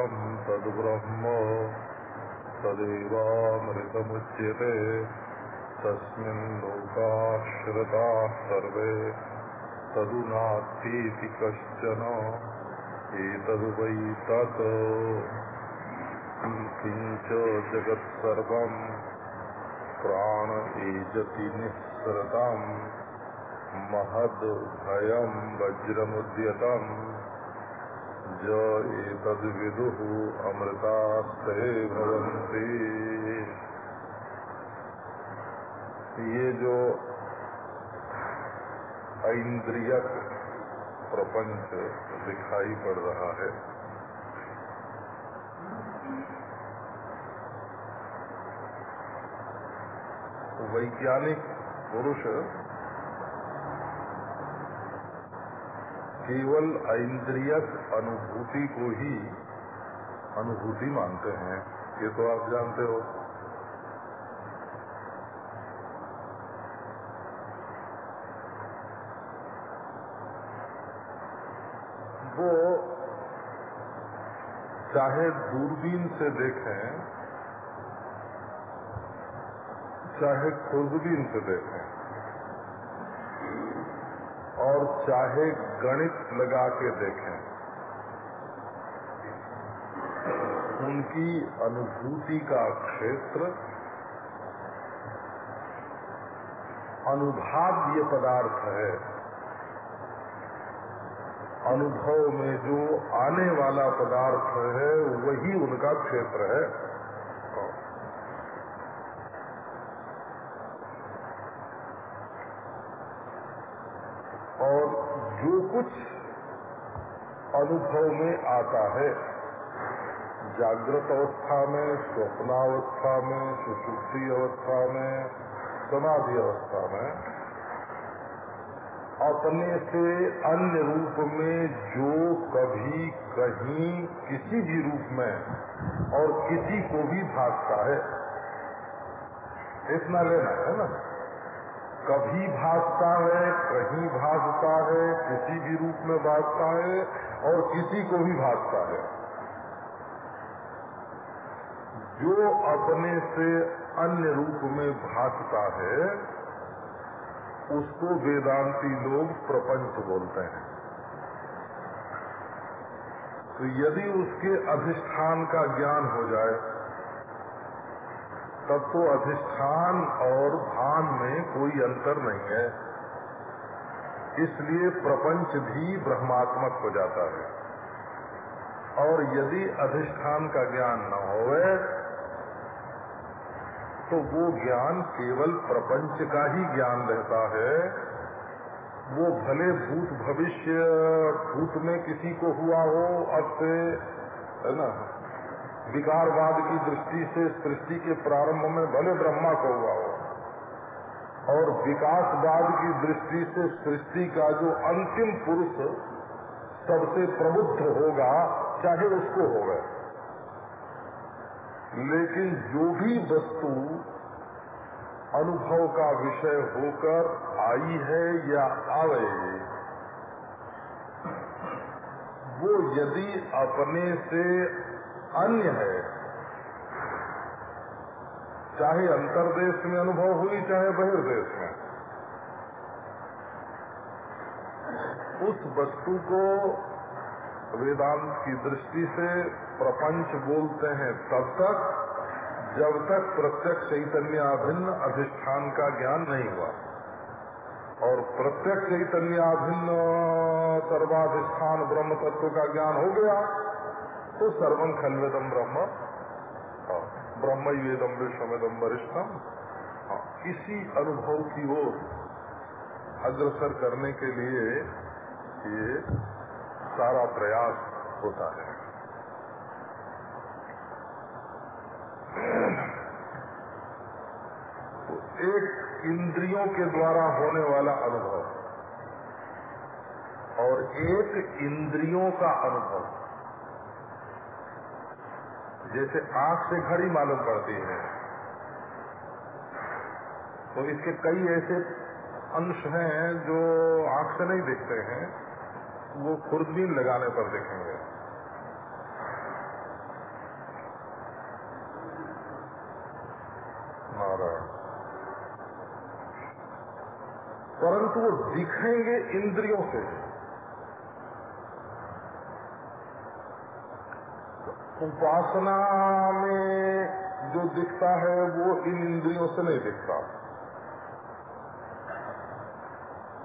शुक्रम् तद्ब्रह्म तदेवामृतमुच्यते तस्मिन् लोकाश्रिताः सर्वे तदुनात्तीति कश्चन। एतद्वै तत्। किञ्च जगत्सर्वम् प्राण ज एतद्विदुः अमृतास्ते भवन्ति। ये जो ऐन्द्रियक प्रपंच दिखाई पड़ रहा है वैज्ञानिक पुरुष केवल ऐन्द्रियक अनुभूति को ही अनुभूति मानते हैं। ये तो आप जानते हो। वो चाहे दूरबीन से देखें, चाहे खुर्दबीन से देखें, और चाहे गणित लगा के देखें। उनकी अनुभूति का क्षेत्र, अनुभाव्य पदार्थ है। अनुभव में जो आने वाला पदार्थ है, वही उनका क्षेत्र है और जो कुछ में आता है। जागृत अवस्था में, स्वप्नावस्था में सुषुप्ति अवस्था में, समाधि अवस्था में, अपने से अन्य रूप में जो कभी कहीं किसी भी रूप में और किसी को भी भागता है। इतना लेना है ना? कभी भागता है, कहीं भागता है, किसी भी रूप में भागता है और किसी को भी भागता है। जो अपने से अन्य रूप में भागता है, उसको वेदांती लोग प्रपंच बोलते हैं। तो यदि उसके अधिष्ठान का ज्ञान हो जाए, तब तो अधिष्ठान और भान में कोई अंतर नहीं है। इसलिए प्रपंच भी ब्रह्मात्मक हो जाता है। और यदि अधिष्ठान का ज्ञान न होवे तो वो ज्ञान केवल प्रपंच का ही ज्ञान रहता है। वो भले भूत भविष्य, भूत में किसी को हुआ हो से, है ना, विकारवाद की दृष्टि से सृष्टि के प्रारंभ में भले ब्रह्मा को हुआ हो और विकासवाद की दृष्टि से सृष्टि का जो अंतिम पुरुष सबसे प्रबुद्ध होगा, चाहे उसको होगा लेकिन जो भी वस्तु अनुभव का विषय होकर आई है या आवेगी वो यदि अपने से अन्य है चाहे अंतरदेश में अनुभव हुई, चाहे बहिर्देश में। उस वस्तु को वेदांत की दृष्टि से प्रपंच बोलते हैं, तब तक, जब तक प्रत्यक्ष चैतन्याभिन्न अधिष्ठान का ज्ञान नहीं हुआ। और प्रत्यक्ष चैतन्याभिन्न सर्वाधिष्ठान ब्रह्म तत्व का ज्ञान हो गया तो सर्वं खलवेदम ब्रह्म। ब्रह्म वेदम विश्वमेदम वरिष्ठम हाँ, इसी अनुभव की ओर अग्रसर करने के लिए ये सारा प्रयास होता है। तो एक इंद्रियों के द्वारा होने वाला अनुभव और एक इंद्रियों का अनुभव। जैसे आँख से घड़ी मालूम पड़ती है। तो इसके कई ऐसे अंश हैं जो आँख से नहीं दिखते हैं। वो खुर्दबीन लगाने पर देखेंगे। परंतु वो दिखेंगे इंद्रियों से। उपासना में जो दिखता है वो इन इंद्रियों से नहीं दिखता।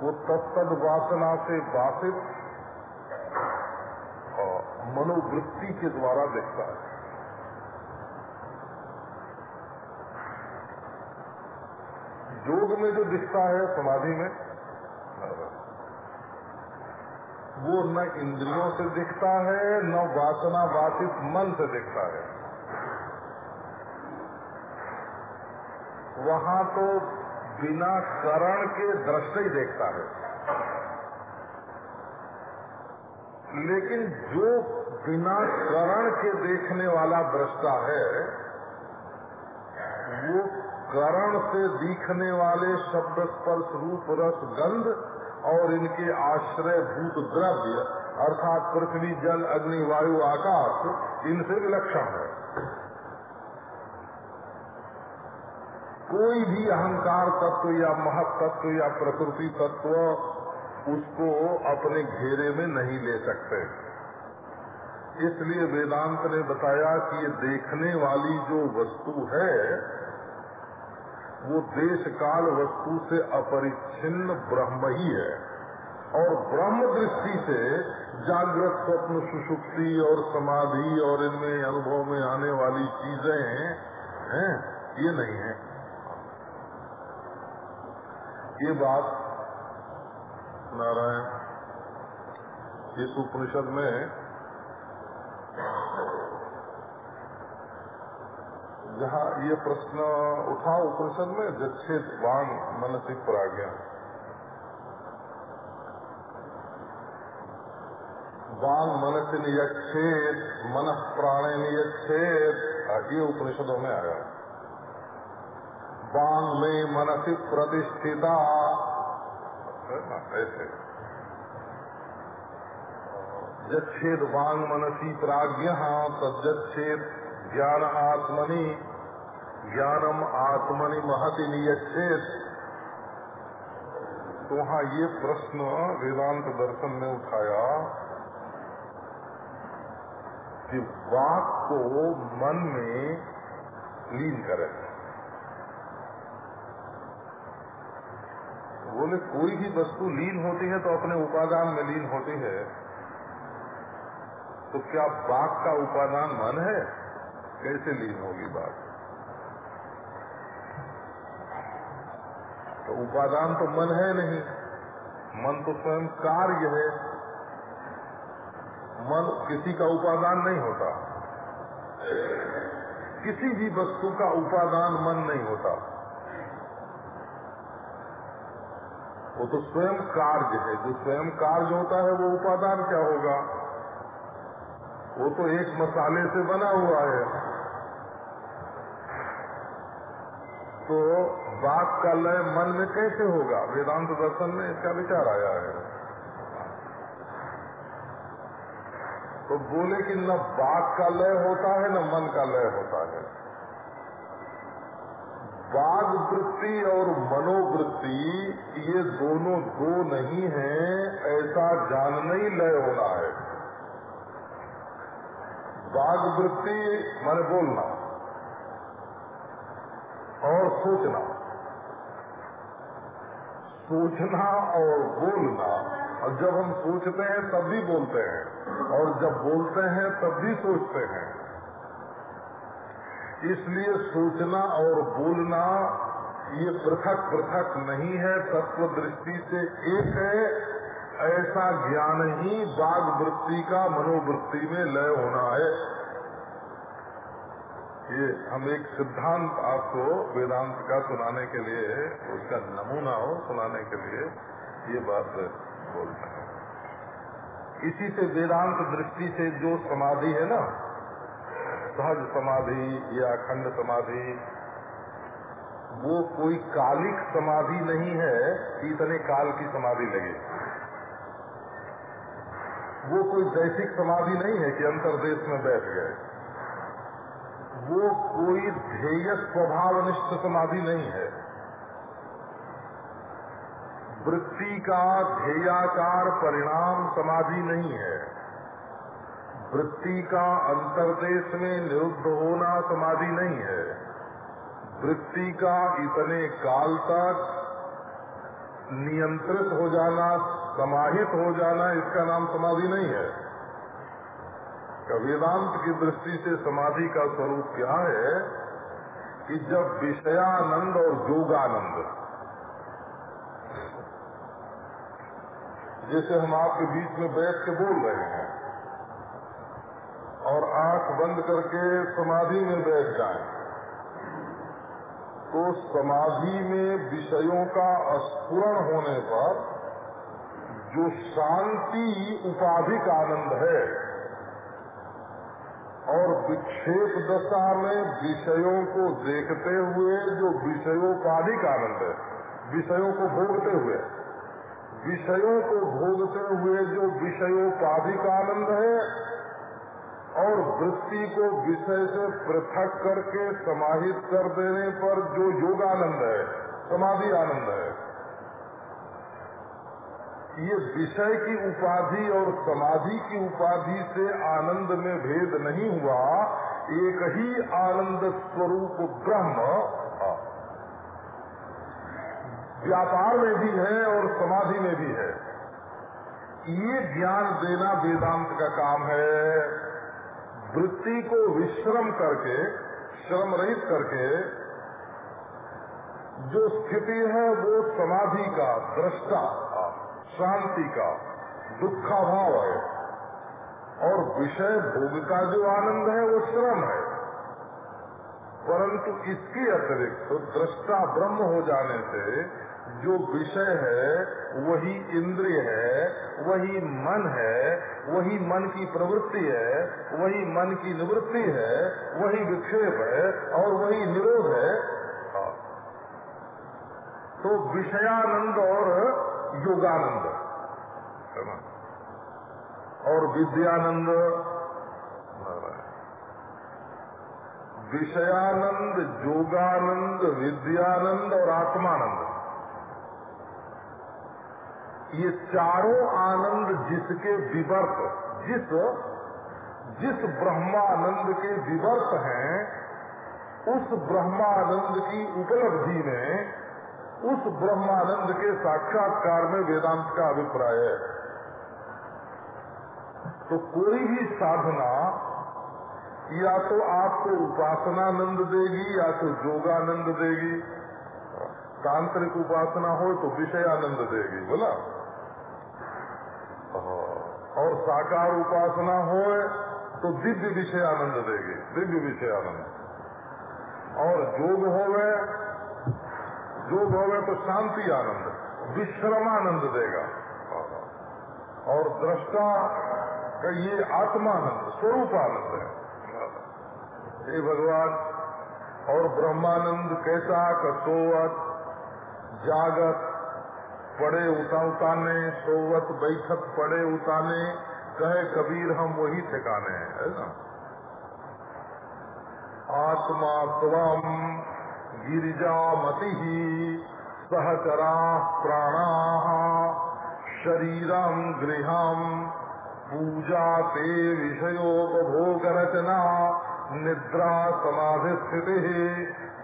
वो तत्द वासना से बाधित मनोवृत्ति के द्वारा दिखता है। योग में जो दिखता है समाधि में वो न इंद्रियों से दिखता है, न वासना वासित मन से दिखता है। वहाँ तो बिना करण के दृष्टि ही देखता है। लेकिन जो बिना करण के देखने वाला दृष्टा है, वो करण से दिखने वाले शब्द स्पर्श रूप रस गंध और इनके आश्रय भूत द्रव्य, अर्थात पृथ्वी, जल, अग्नि, वायु, आकाश, इनसे विलक्षण है। कोई भी अहंकार तत्व या महत तत्व या प्रकृति तत्व उसको अपने घेरे में नहीं ले सकते। इसलिए वेदांत ने बताया कि ये देखने वाली जो वस्तु है वो देश काल वस्तु से अपरिच्छिन्न ब्रह्म ही है। और ब्रह्म दृष्टि से जागृत स्वप्न सुषुप्ति और समाधि और इनमें अनुभव में आने वाली चीज़ें हैं, ये नहीं है। ये बात नारायण, इस उपनिषद में जहाँ ये प्रश्न उठा उपनिषद में जच्छेद वाण मनसिक प्राज्ञा वांग मनस नियक्षेद मन प्राणे नियक्षेद ये उपनिषदों में आया। वांग में मनसी प्रतिष्ठिता ऐसे। जच्छेद वांग मनसी प्राज्ञ तज्जच्छेद ज्ञान आत्मनि, ज्ञानम आत्मनि महति नियच्छेद तो वहाँ ये प्रश्न वेदांत दर्शन ने उठाया कि वाक को मन में लीन करे। बोले, कोई भी वस्तु लीन होती है तो अपने उपादान में लीन होती है। तो क्या बाघ का उपादान मन है? कैसे लीन होगी बात? तो उपादान तो मन है नहीं। मन तो स्वयं कार्य है। मन किसी का उपादान नहीं होता। किसी भी वस्तु का उपादान मन नहीं होता। वो तो स्वयं कार्य है। जो स्वयं कार्य होता है, वो उपादान क्या होगा? वो तो एक मसाले से बना हुआ है। तो बात का लय मन में कैसे होगा? वेदांत दर्शन में इसका विचार आया है। तो बोले कि न बाघ का लय होता है, न मन का लय होता है। बाघ वृत्ति और मनोवृत्ति, ये दोनों दो नहीं हैं, ऐसा जानना ही लय होना है। बाघ वृत्ति, माने बोलना। और सोचना। सोचना और बोलना। और जब हम सोचते हैं, तब भी बोलते हैं। और जब बोलते हैं, तब भी सोचते हैं। इसलिए सोचना और बोलना, ये पृथक पृथक नहीं है, तत्व दृष्टि से एक है। ऐसा ज्ञान ही बाघ वृत्ति का, मनोवृत्ति में लय होना है। ये हम एक सिद्धांत आपको वेदांत का सुनाने के लिए, उसका नमूना हो सुनाने के लिए ये बात बोलते हैं। इसी से वेदांत दृष्टि से जो समाधि है ना, सहज समाधि या अखंड समाधि, वो कोई कालिक समाधि नहीं है इतने काल की समाधि लगे। वो कोई दैसिक समाधि नहीं है कि अंतरदेश में बैठ गए। वो कोई ध्येय स्वभावनिष्ठ समाधि नहीं है। वृत्ति का ध्येयाकार परिणाम समाधि नहीं है। वृत्ति का अंतरदेश में निरुद्ध होना समाधि नहीं है। वृत्ति का इतने काल तक नियंत्रित हो जाना, समाहित हो जाना इसका नाम समाधि नहीं है। वेदांत की दृष्टि से समाधि का स्वरूप क्या है कि जब विषयानंद और योगानंद, जैसे हम आपके बीच में बैठ के बोल रहे हैं, और आँख बंद करके समाधि में बैठ जाए तो समाधि में विषयों का स्फुरण होने पर जो शांति उपाधिक आनंद है और विक्षेप दशा में विषयों को देखते हुए, जो विषयोपाधिक आनंद है, विषयों को भोगते हुए, विषयों को भोगते हुए जो विषयोपाधिक आनंद है, और वृत्ति को विषय से पृथक करके समाहित कर देने पर जो योगानंद है, समाधि आनंद है ये विषय की उपाधि और समाधि की उपाधि से आनंद में भेद नहीं हुआ, एक ही आनंद स्वरूप ब्रह्म। व्यापार में भी है और समाधि में भी है। ये ज्ञान देना वेदांत का काम है। वृत्ति को विश्रम करके, श्रम रहित करके, जो स्थिति है वो समाधि का, दृष्टा। शांति का दुखा भाव है। और विषय भोग का जो आनंद है, वो श्रम है। परंतु इसके अतिरिक्त तो दृष्टा ब्रह्म हो जाने से जो विषय है, वही इंद्रिय है, वही मन है, वही मन की प्रवृत्ति है, वही मन की निवृत्ति है, वही विक्षेप है और वही निरोध है। तो विषयानंद और योगानंद। और विद्यानंद। विषयानंद योगानंद विद्यानंद और आत्मानंद। ये चारों आनंद जिसके विवर्त, जिस जिस ब्रह्मानंद के विवर्त हैं, उस ब्रह्मानंद की उपलब्धि में उस ब्रह्मानंद के साक्षात्कार में वेदांत का अभिप्राय है। तो कोई भी साधना या तो आपको उपासनानंद देगी या तो योगानंद देगी। तांत्रिक उपासना हो तो विषयानंद देगी, बोला? और साकार उपासना हो तो दिव्य विषयानंद देगी, दिव्य विषयानंद। और योग हो योग हो तो शांति आनंद, विश्रमानंद देगा। और दृष्टा का ये आत्मानंद, स्वरूपानंद है। हे भगवान, और ब्रह्मानंद कैसा कसोवत, जागत, पड़े उता उताने, सोवत, बैठक, पड़े उताने, कहे कबीर हम वही ठिकाने हैं, है ना? आत्मा स्वम गिरिजामति सहचरा प्राणा शरीरम गृहम पूजा, ते विषयोपभोग रचना निद्रा समाधि स्थिति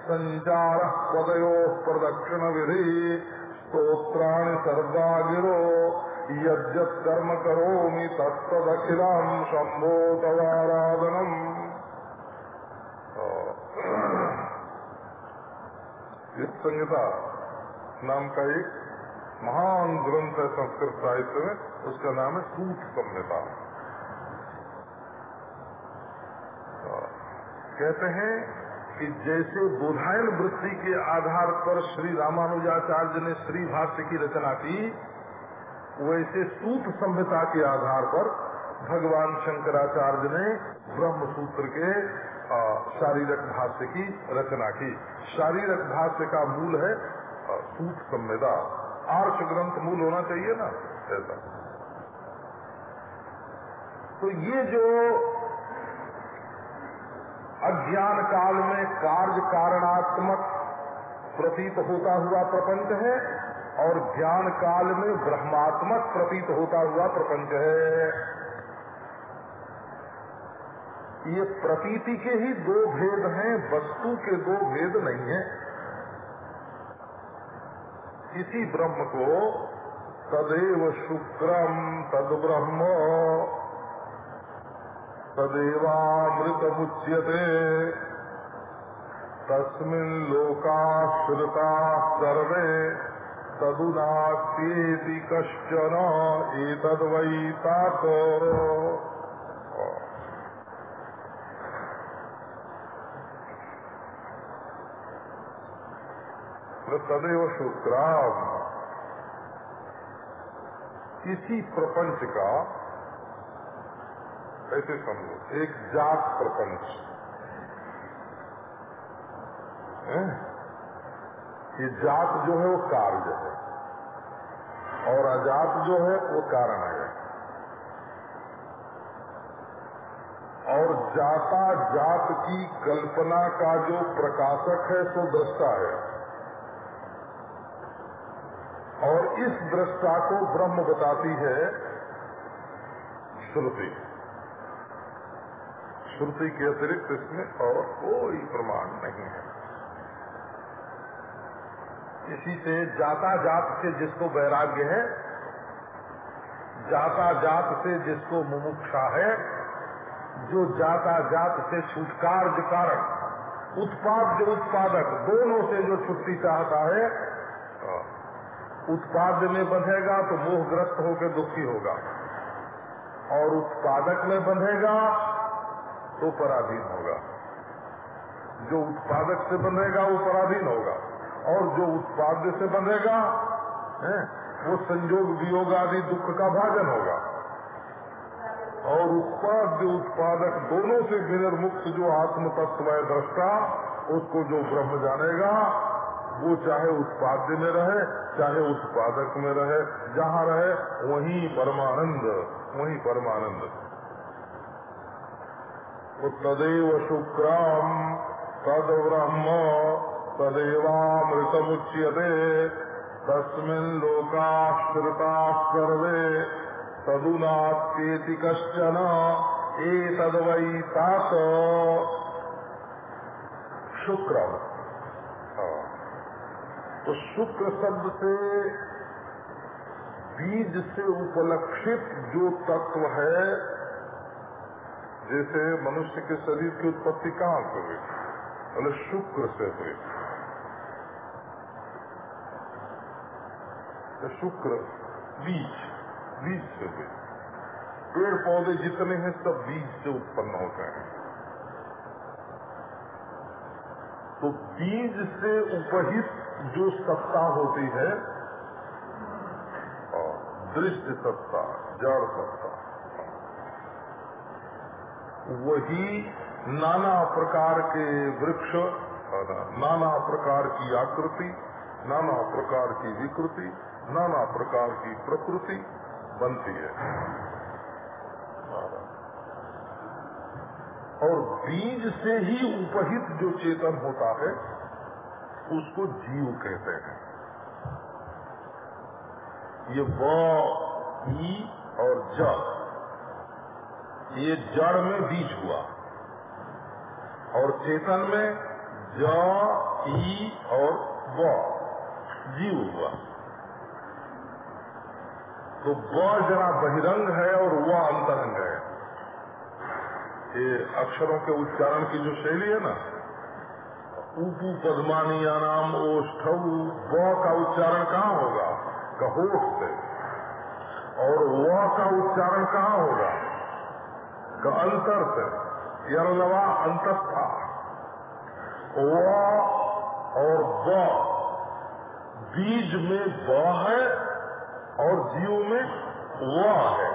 संचार पदयो प्रदक्षिण विधि स्तोत्राणि सर्वा गिरो यज्जत कर्म करोमि तत्तदखिलम शंभो तवाराधनम। इस संहिता नाम का एक महान ग्रंथ है, संस्कृत साहित्य में, उसका नाम है सूत संहिता कहते हैं कि जैसे बोधायन वृत्ति के आधार पर श्री रामानुजाचार्य ने श्री भाष्य की रचना की, वैसे सूत संहिता के आधार पर भगवान शंकराचार्य ने ब्रह्म सूत्र के शारीरक भाष्य की रचना की। शारीरक भाष्य का मूल है सूत संहिता आर्ष ग्रंथ मूल होना चाहिए ना, ऐसा। तो ये जो अज्ञान काल में कार्य कारणात्मक प्रतीत होता हुआ प्रपंच है, और ज्ञान काल में ब्रह्मात्मक प्रतीत होता हुआ प्रपंच है। ये प्रतीति के ही दो भेद हैं, वस्तु के दो भेद नहीं है। इसी ब्रह्म को तदेव शुक्रम तद ब्रह्म तदेवामृत मुच्यते तस्मिन् लोकाश्रिता सर्वे तदुनास्येति कश्चन एतद्वै तदेव शुक्राम इसी प्रपंच का ऐसे समझो एक जात प्रपंच। ये जात जो है वो कार्य है। और अजात जो है वो कारण है। और जाता जात की कल्पना का जो प्रकाशक है, सो दृष्टा है और इस दृष्टा को ब्रह्म बताती है श्रुति। श्रुति के अतिरिक्त इसमें और कोई प्रमाण नहीं है। इसी से जाता जात से जिसको वैराग्य है जाता जात से जिसको मुमुक्षा है, जो जाता जात से छुटकार जो उत्पाद जो उत्पादक, दोनों से जो छुट्टी चाहता है। उत्पाद में बंधेगा तो मोहग्रस्त होकर दुखी होगा। और उत्पादक में बंधेगा तो पराधीन होगा। जो उत्पादक से बंधेगा, वो पराधीन होगा। और जो उत्पाद्य से बंधेगा वो संयोग वियोग आदि दुख का भाजन होगा। और उत्पाद्य उत्पादक दोनों से विनिर्मुक्त, जो आत्म तत्व है, दृष्टा, उसको जो ब्रह्म जानेगा वो चाहे उत्पाद्य में रहे, चाहे उत्पादक में रहे, जहाँ रहे, वहीं परमानंद वहीं परमानंद। तो तदेव शुक्राम तद ब्रह्म तदेवामृत तदेवामृतमुच्यते, तस्मिन् लोकाश्रिता सर्वे तदुनात्येति कश्चन, एतद्वै तात। शुक्र तो शुक्र शब्द से, बीज से उपलक्षित जो तत्व है, जैसे मनुष्य के शरीर की उत्पत्ति कहाँ से हुई? बोले, शुक्र से हुई। तो शुक्र, बीज बीज से हुई। पेड़ पौधे जितने हैं, सब बीज से उत्पन्न होते हैं। तो बीज से उपहित जो सत्ता होती है दृश्य सत्ता, जड़ सत्ता, वही नाना प्रकार के वृक्ष, नाना प्रकार की आकृति, नाना प्रकार की विकृति, नाना प्रकार की प्रकृति बनती है। और बीज से ही उपहित जो चेतन होता है उसको जीव कहते हैं। ये व ई और ज। ये जड़ में बीज हुआ। और चेतन में ज ई और व, जीव हुआ। तो व जरा बहिरंग है और वह अंतरंग है। ये अक्षरों के उच्चारण की जो शैली है ना ऊपू पदमानिया नाम ओष्ठ व का उच्चारण कहाँ होगा? कहोट से और व का उच्चारण कहाँ होगा? का अंतर से यलवा अंतर था व और व बीज में ब है और जीव में व है,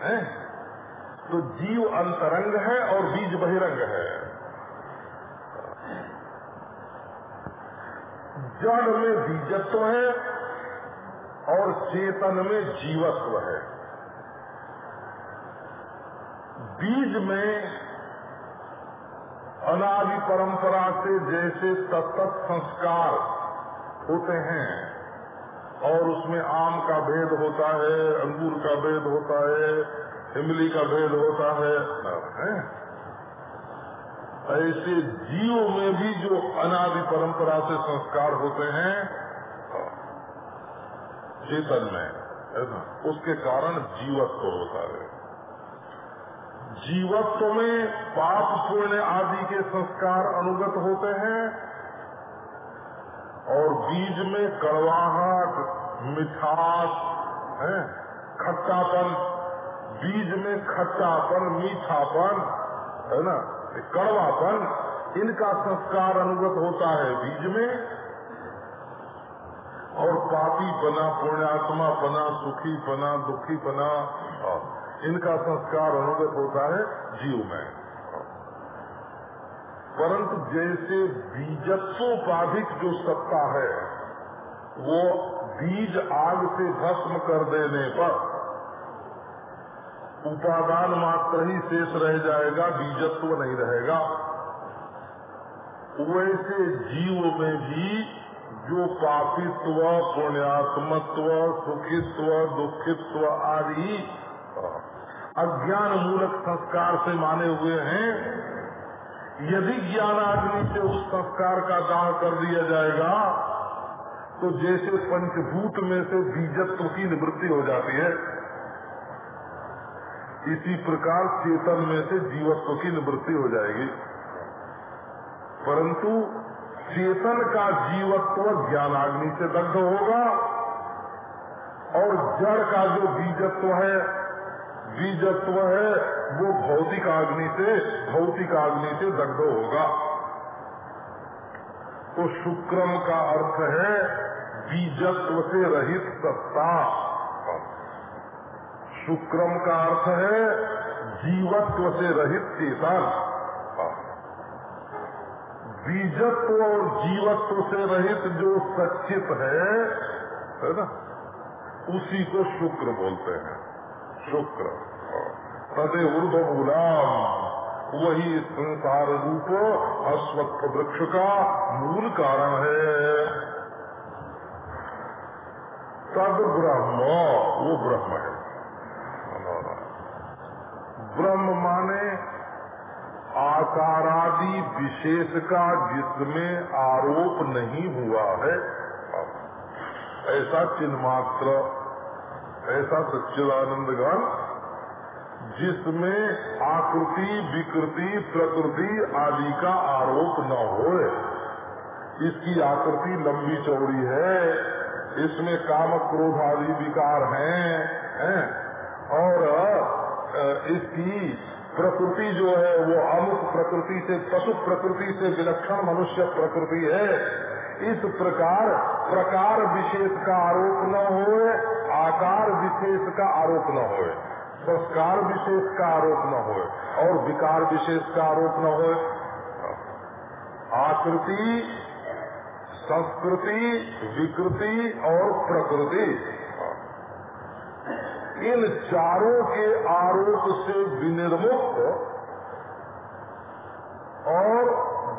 है? तो जीव अंतरंग है और बीज बहिरंग है। जड़ में बीजत्व है और चेतन में जीवत्व है बीज में अनादि परंपरा से जैसे तत्त संस्कार होते हैं और उसमें आम का भेद होता है अंगूर का भेद होता है इमली का भेद होता है, है? ऐसे जीव में भी जो अनादि परंपरा से संस्कार होते हैं, चेतन में उसके कारण जीवत्व होता है। जीवत्व में पाप पुण्य आदि के संस्कार अनुगत होते हैं और बीज में कड़वाहट, मिठास, है? खट्टापन, बीज में खट्टापन, मीठापन, है ना? कड़वापन, इनका संस्कार अनुगत होता है बीज में, और पापी बना, पुण्यात्मा बना, सुखी बना, दुखी बना, इनका संस्कार अनुगत होता है जीव में। परंतु जैसे बीजत्वोपाधिक जो सत्ता है, वो बीज आग से भस्म कर देने पर उपादान मात्र ही शेष रह जाएगा, बीजत्व नहीं रहेगा। वैसे जीव में भी जो पापित्व, पुण्यात्मत्व, सुखित्व, दुखित्व आदि अज्ञान मूलक संस्कार से माने हुए हैं, यदि ज्ञान आदमी से उस संस्कार का दाह कर दिया जाएगा तो जैसे पंचभूत में से बीजत्व की निवृत्ति हो जाती है। इसी प्रकार चेतन में से जीवत्व की निवृत्ति हो जाएगी। परंतु चेतन का जीवत्व ज्ञानाग्नि से दग्ध होगा और जड़ का जो बीजत्व है बीजत्व है, वो भौतिक अग्नि से, भौतिक अग्नि से दग्ध होगा। तो शुक्रम का अर्थ है, बीजत्व से रहित सत्ता। शुक्रम का अर्थ है जीवत्व से रहित चेतन बीजत्व और जीवत्व से रहित जो सचित है है ना? उसी को शुक्र बोलते हैं। शुक्र। तदे ऊर्ध मूलाम वही संसार रूप अश्वत्थ वृक्ष का मूल कारण है। तद ब्रह्म वो ब्रह्म है। ब्रह्म माने आकारादि विशेष का जिसमें आरोप नहीं हुआ है। ऐसा चिन्मात्र, ऐसा सच्चिदानंद गण जिसमें आकृति, विकृति, प्रकृति आदि का आरोप न हो। इसकी आकृति लंबी चौड़ी है। इसमें काम क्रोध आदि विकार हैं हैं। और इसकी प्रकृति जो है, वो अमुक प्रकृति से पशु प्रकृति से विलक्षण मनुष्य प्रकृति है। इस प्रकार प्रकार विशेष का आरोप न हो आकार विशेष का आरोप न हो संस्कार विशेष का आरोप न हो और विकार विशेष का आरोप न हो आकृति, संस्कृति, विकृति और प्रकृति इन चारों के आरोप से विनिर्मुक्त और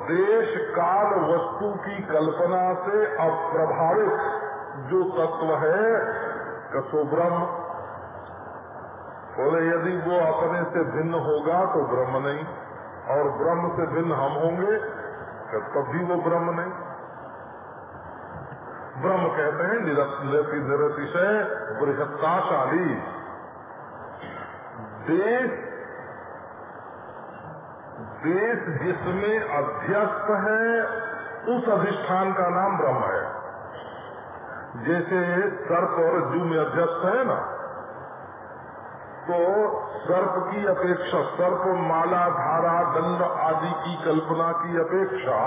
देश काल वस्तु की कल्पना से अप्रभावित जो तत्व है कसो ब्रह्म बोले, यदि वो अपने से भिन्न होगा तो ब्रह्म नहीं, और ब्रह्म से भिन्न हम होंगे तो तब भी वो ब्रह्म नहीं। ब्रह्म कहते हैं निरतिशय बृहत्ताशाली। देश देश जिसमें अध्यस्त है, उस अधिष्ठान का नाम ब्रह्म है। जैसे सर्प और जू में अध्यस्त है ना तो सर्प की अपेक्षा, सर्प माला, धारा, दंड आदि की कल्पना की अपेक्षा,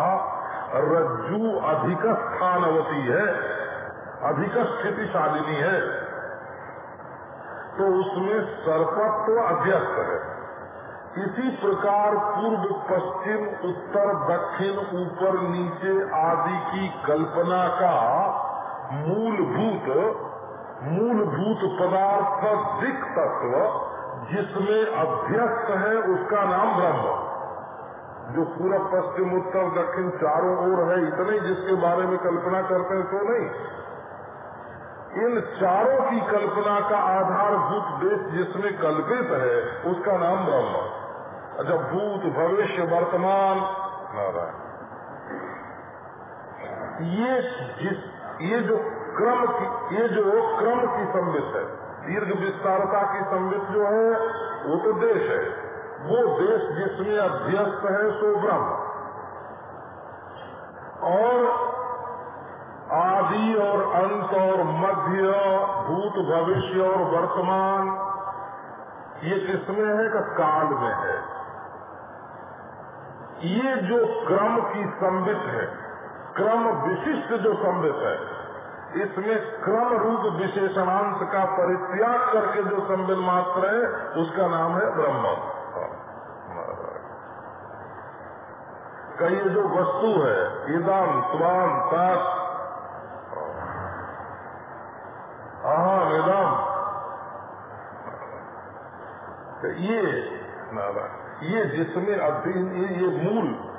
रज्जू अधिक स्थानवती है, अधिक स्थितिशालिनी है। तो उसमें सर्पत्व अध्यस्त है। इसी प्रकार पूर्व, पश्चिम, उत्तर, दक्षिण, ऊपर, नीचे आदि की कल्पना का मूलभूत मूलभूत पदार्थ दिक तत्व जिसमें अध्यस्त है उसका नाम ब्रह्म। जो पूरा पश्चिम, उत्तर, दक्षिण चारों ओर है, इतने जिसके बारे में कल्पना करते हैं तो नहीं। इन चारों की कल्पना का आधारभूत देश जिसमें कल्पित है, उसका नाम ब्रह्म। अच्छा भूत, भविष्य, वर्तमान, नारायण। ये जिस, ये जो क्रम की, ये जो क्रम की संबित है, दीर्घ विस्तारता की संबित जो है, वो तो देश है। वो देश जिसमें अध्यस्त है, सो ब्रह्म। और आदि और अंत और मध्य, भूत, भविष्य और वर्तमान, ये किसमें है? का काल में है। ये जो क्रम की संबित है, क्रम विशिष्ट जो संबित है, इसमें क्रम रूप विशेषणांश का परित्याग करके जो संबित मात्र है, उसका नाम है ब्रह्म। कई जो वस्तु है इदम स्वाम तत् अहम इदम ये ये जिसमें अधीन ये, ये मूल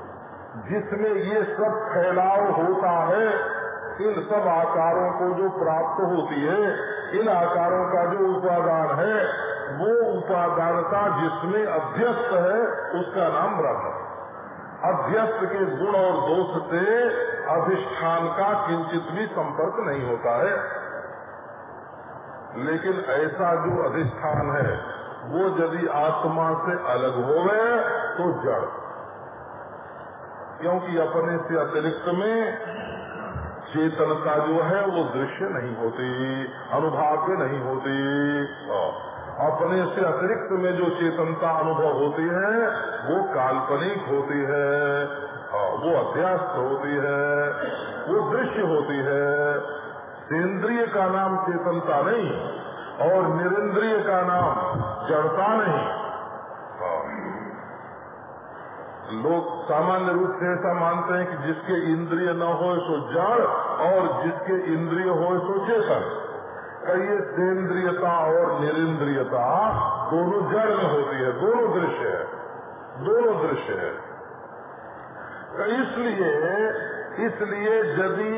जिसमें ये सब फैलाव होता है इन सब आकारों को जो प्राप्त होती है इन आकारों का जो उपादान है वो उपादानता जिसमें अध्यस्त है उसका नाम ब्रह्म अध्यस्त के गुण और दोष से अधिष्ठान का किंचित भी संपर्क नहीं होता है। लेकिन ऐसा जो अधिष्ठान है वो यदि आत्मा से अलग हो गए तो जड़। क्योंकि अपने से अतिरिक्त में चेतनता जो है, वो दृश्य नहीं होती, अनुभाव्य नहीं होती। अपने से अतिरिक्त में जो चेतनता अनुभव होती है, वो काल्पनिक होती है। वो अध्यास्त होती है, वो दृश्य होती है। इंद्रिय का नाम चेतनता नहीं, और निरिंद्रिय का नाम जड़ता नहीं। लोग सामान्य रूप से ऐसा मानते हैं कि जिसके इंद्रिय न हो सो जड़, और जिसके इंद्रिय हो सो चेतन। कई सेंद्रियता और निरिंद्रियता दोनों जड़ में होती है, दोनों दृश्य है, दोनों दृश्य है। तो इसलिए इसलिए यदि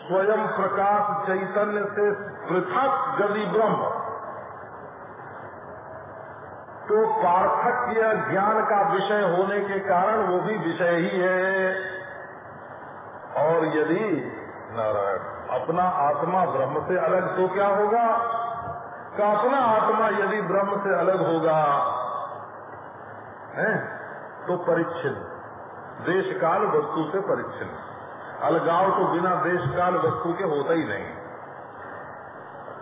स्वयं प्रकाश चैतन्य से पृथक यदि ब्रह्म तो पार्थक्य ज्ञान का विषय होने के कारण वो भी विषय ही है। और यदि नारायण, अपना आत्मा ब्रह्म से अलग तो क्या होगा? का अपना आत्मा यदि ब्रह्म से अलग होगा, है तो परिच्छिन्न। देश काल वस्तु से परिच्छिन्न। अलगाव तो बिना देश काल वस्तु के होता ही नहीं।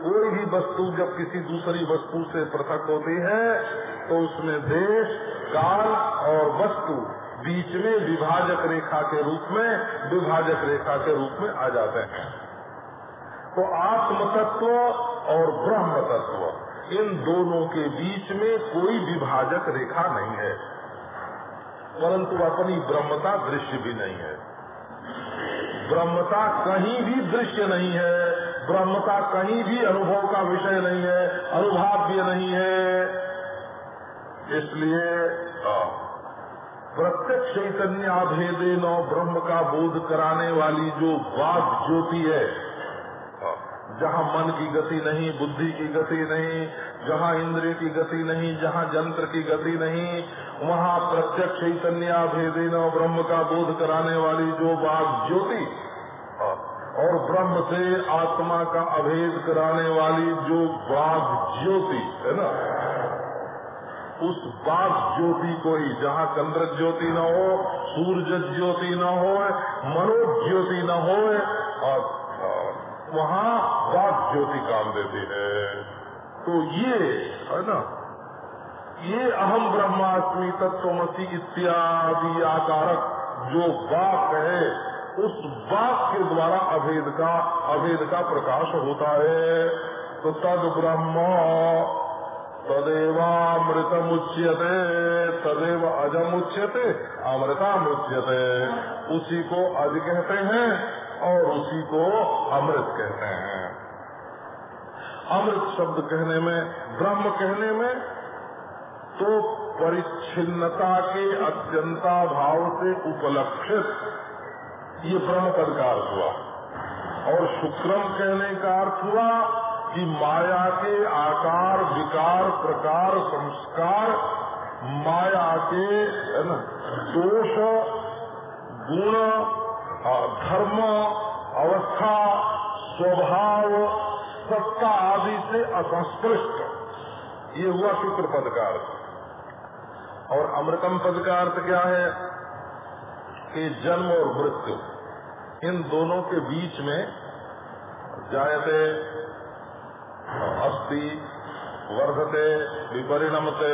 कोई भी वस्तु जब किसी दूसरी वस्तु से पृथक होती है तो उसमें देश, काल और वस्तु बीच में विभाजक रेखा के रूप में, विभाजक रेखा के रूप में आ जाते हैं। तो आत्म तत्व और ब्रह्म तत्व इन दोनों के बीच में कोई विभाजक रेखा नहीं है। परंतु अपनी ब्रह्मता दृश्य भी नहीं है। ब्रह्मता कहीं भी दृश्य नहीं है। ब्रह्म का कहीं भी अनुभव का विषय नहीं है, अनुभाव्य नहीं है। इसलिए प्रत्यक्ष चैतन्य भेदे न ब्रह्म का बोध कराने वाली जो वाद ज्योति है जहाँ मन की गति नहीं, बुद्धि की गति नहीं, जहाँ इंद्रिय की गति नहीं, जहाँ जंत्र की गति नहीं, वहाँ प्रत्यक्ष चैतन्य भेदे न ब्रह्म का बोध कराने वाली जो वाद ज्योति और ब्रह्म से आत्मा का अभेद कराने वाली जो बाघ ज्योति, है ना? उस बाघ ज्योति को ही, जहाँ चंद्र ज्योति न हो सूर्य ज्योति न हो मनो ज्योति न हो वहाँ बाघ ज्योति काम देती है। तो ये, है ना? ये अहम ब्रह्मास्मि तत्वमसी इत्यादि आकारक जो बाप है उस बाप के द्वारा अभेद का अभेद का प्रकाश होता है। तो तद ब्रह्म तदेवामृतम उच्यते तदेव अजम उच्यते अमृतामृत्यते उसी को अज कहते हैं और उसी को अमृत कहते हैं। अमृत शब्द कहने में, ब्रह्म कहने में तो परिच्छिन्नता के अत्यंता भाव से उपलक्षित ये ब्रह्म पद का अर्थ हुआ। और शुक्रम कहने का अर्थ हुआ कि माया के आकार, विकार, प्रकार, संस्कार, माया के दोष, गुण धर्म, अवस्था, स्वभाव, सत्ता आदि से असंस्पृष्ट ये हुआ शुक्र पद का अर्थ। और अमृतम पद का अर्थ क्या है? कि जन्म और मृत्यु। इन दोनों के बीच में जायते अस्थि वर्धते विपरिणमते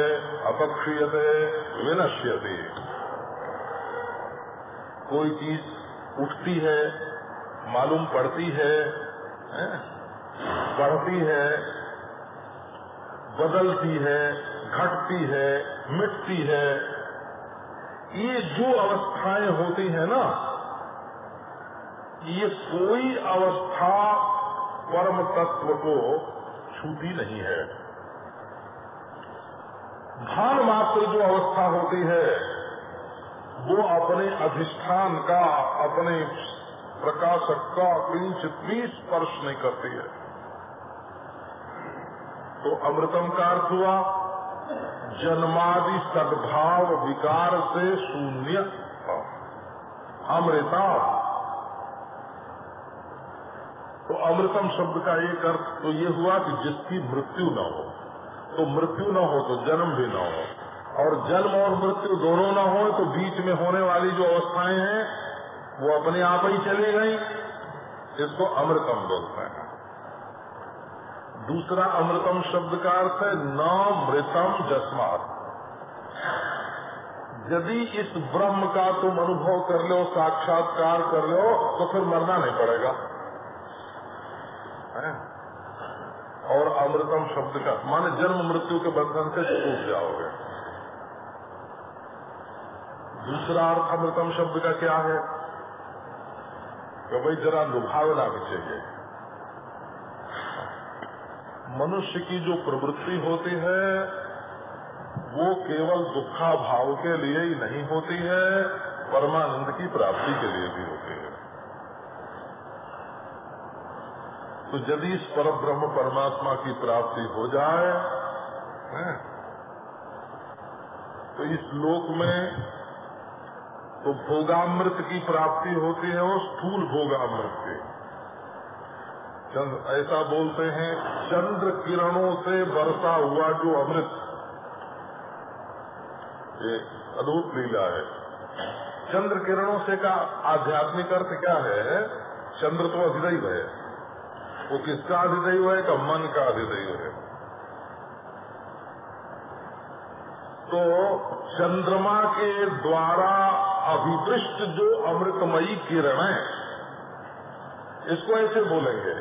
अपक्षीयते विनश्यते। कोई चीज़ उठती है मालूम पड़ती है, बढ़ती है बदलती है घटती है मिटती है ये जो अवस्थाएँ होती हैं ना ये कोई अवस्था परम तत्व को छूती नहीं है। भान मात्र जो अवस्था होती है, वो अपने अधिष्ठान का, अपने प्रकाशक का किंचित भी स्पर्श नहीं करती है। तो अमृतम का अर्थ हुआ, जन्मादि सद्भाव विकार से शून्य। अमृता तो अमृतम शब्द का एक अर्थ तो ये हुआ कि जिसकी मृत्यु न हो तो मृत्यु न हो तो जन्म भी न हो। और जन्म और मृत्यु दोनों न हो तो बीच में होने वाली जो अवस्थाएँ हैं, वो अपने आप ही चली गई। इसको अमृतम बोलते हैं। दूसरा अमृतम शब्द का अर्थ है न मृतम जस्मात। यदि इस ब्रह्म का तुम अनुभव कर लो, साक्षात्कार कर लो तो फिर मरना नहीं पड़ेगा। है और अमृतम शब्द का, माने जन्म मृत्यु के बंधन से छूट जाओगे। दूसरा अर्थ अमृतम शब्द का क्या है? कि भाई जरा लुभावना भी चाहिए मनुष्य की जो प्रवृत्ति होती है, वो केवल दुखा भाव के लिए ही नहीं होती है, परमानंद की प्राप्ति के लिए भी होती है। तो यदि इस पर ब्रह्म परमात्मा की प्राप्ति हो जाए? तो इस लोक में तो भोगामृत की प्राप्ति होती है वो स्थूल भोगामृत की। ऐसा बोलते हैं, चंद्र किरणों से बरसा हुआ जो अमृत। ये अद्भुत लीला है। चंद्र किरणों से का आध्यात्मिक अर्थ क्या है? चंद्र तो अधिदैव है। वो किसका अधिदैव है का मन का अधिदैव है तो चंद्रमा के द्वारा अभिदृष्ट जो अमृतमयी किरण है इसको ऐसे बोलेंगे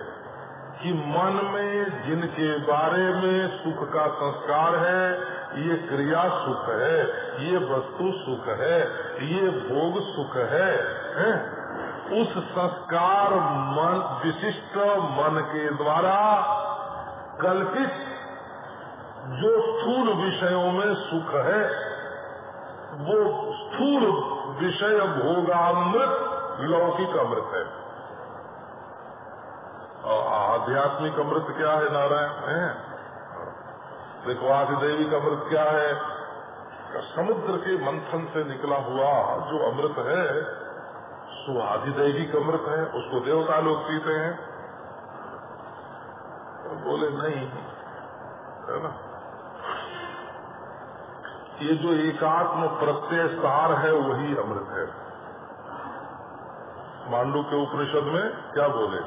कि मन में जिनके बारे में सुख का संस्कार है ये क्रिया सुख है ये वस्तु सुख है ये भोग सुख है, है? उस संस्कार मन, विशिष्ट मन के द्वारा कल्पित जो स्थूल विषयों में सुख है, वो स्थूल विषय भोगामृत, लौकिक अमृत है। आध्यात्मिक अमृत क्या है, नारायण? है? देखो का अमृत क्या है? समुद्र के मंथन से निकला हुआ जो अमृत है सो आदिदैविक अमृत है, उसको देवता लोग पीते हैं। तो बोले, नहीं, है ना? ये जो एकात्म प्रत्यय सार है, वही अमृत है। मांडू के उपनिषद में क्या बोले?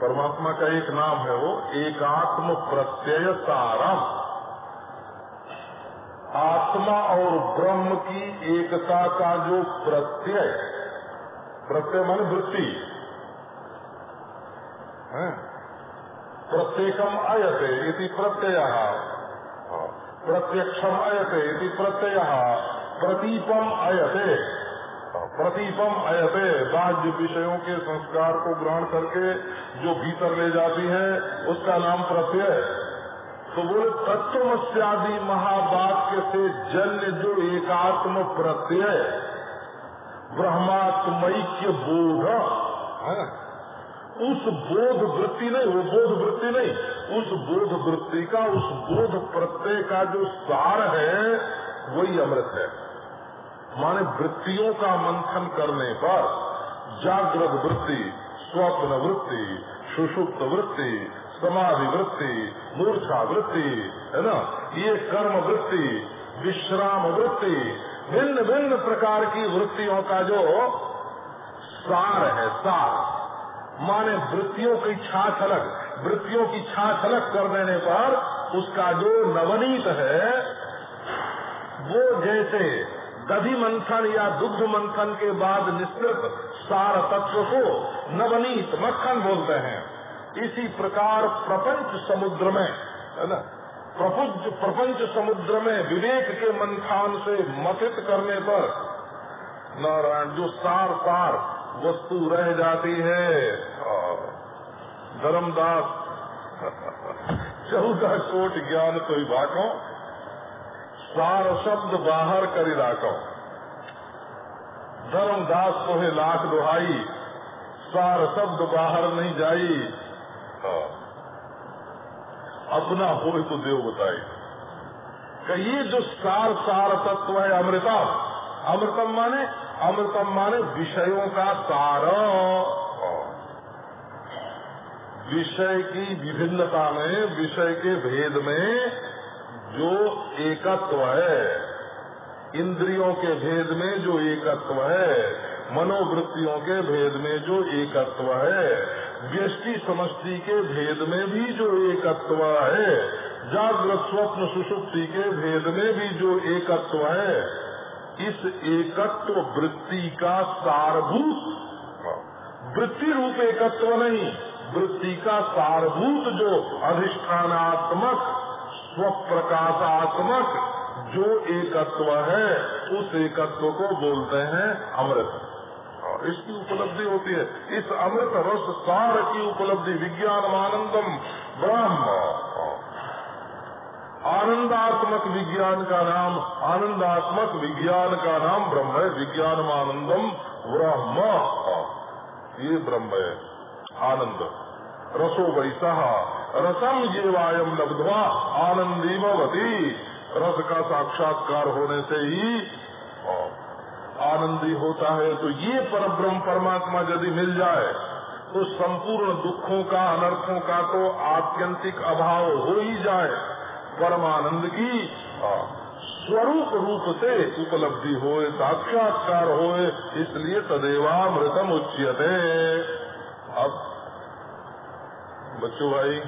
परमात्मा का एक नाम है वो, एकात्म प्रत्यय सारम। आत्मा और ब्रह्म की एकता का जो प्रत्यय प्रत्यय मान वृत्ति प्रत्येकम अयते इति प्रत्यय। प्रत्यक्षम अयते इति प्रत्यय। प्रतीपम अयते प्रतीपम अयते बाह्य विषयों के संस्कार को ग्रहण करके जो भीतर ले जाती है, उसका नाम प्रत्यय। तो बोले तत्वमस्यादि महावाक्य से जन्य जो एकात्म प्रत्यय ब्रह्मात्मैक्य बोध है। उस बोध वृत्ति नहीं वो बोध वृत्ति नहीं। उस बोध वृत्ति का उस बोध प्रत्यय का जो सार है वही अमृत है। माने वृत्तियों का मंथन करने पर जागृत वृत्ति स्वप्न वृत्ति सुषुप्त वृत्ति समाधि वृत्ति मूर्छा वृत्ति है ना? ये कर्म वृत्ति विश्राम वृत्ति भिन्न भिन्न प्रकार की वृत्तियों का जो सार है, सार। माने वृत्तियों की छाछ अलग, वृत्तियों की छाछ अलग कर देने पर उसका जो नवनीत है, वो जैसे दधि मंथन या दुग्ध मंथन के बाद निश्चित सार तत्व को नवनीत मक्खन बोलते हैं। इसी प्रकार प्रपंच समुद्र में, है ना? प्रपंच प्रपंच समुद्र में विवेक के मंथान से मथित करने पर, नारायण, जो सार सार वस्तु रह जाती है धर्मदास, चौदह कोट ज्ञान तो बाको सार शब्द बाहर करी राखो। धर्मदास को लाख दुहाई, सार शब्द बाहर नहीं जाई अपना हो तो देव बताई कि ये जो सार सार तत्व है अमृतम अमृतम माने अमृतम माने विषयों का सार। विषय की विभिन्नता में, विषय के भेद में जो एकत्व है, इंद्रियों के भेद में जो एकत्व है, मनोवृत्तियों के भेद में जो एकत्व है व्यष्टि समष्टि के भेद में भी जो एकत्व है, जागृत स्वप्न सुसुप्ति के भेद में भी जो एकत्व है, इस एकत्व वृत्ति का सारभूत, वृत्ति रूप एकत्व नहीं, वृत्ति का सारभूत जो अधिष्ठानात्मक, स्वप्रकाशात्मक जो एकत्व है, उस एकत्व को बोलते हैं अमृत। इसकी उपलब्धि होती है। इस अमृत रस सार की उपलब्धि विज्ञान आनंदम ब्रह्म। आनंदात्मक विज्ञान का नाम, आनंदात्मक विज्ञान का नाम ब्रह्म है विज्ञान आनंदम ब्रह्म। ये ब्रह्म है, आनंद। रसो वैसा रसम ये वायम लब्धवा, आनंदीमवती। रस का साक्षात्कार होने से ही आनंदी होता है तो ये पर ब्रह्म परमात्मा यदि मिल जाए तो संपूर्ण दुखों का, अनर्थों का तो आत्यंतिक अभाव हो ही जाए। परमानंद की स्वरूप रूप से उपलब्धि होए, साक्षात्कार होए, इसलिए तदेवामृतम उच्यते अब, बच्चों भाई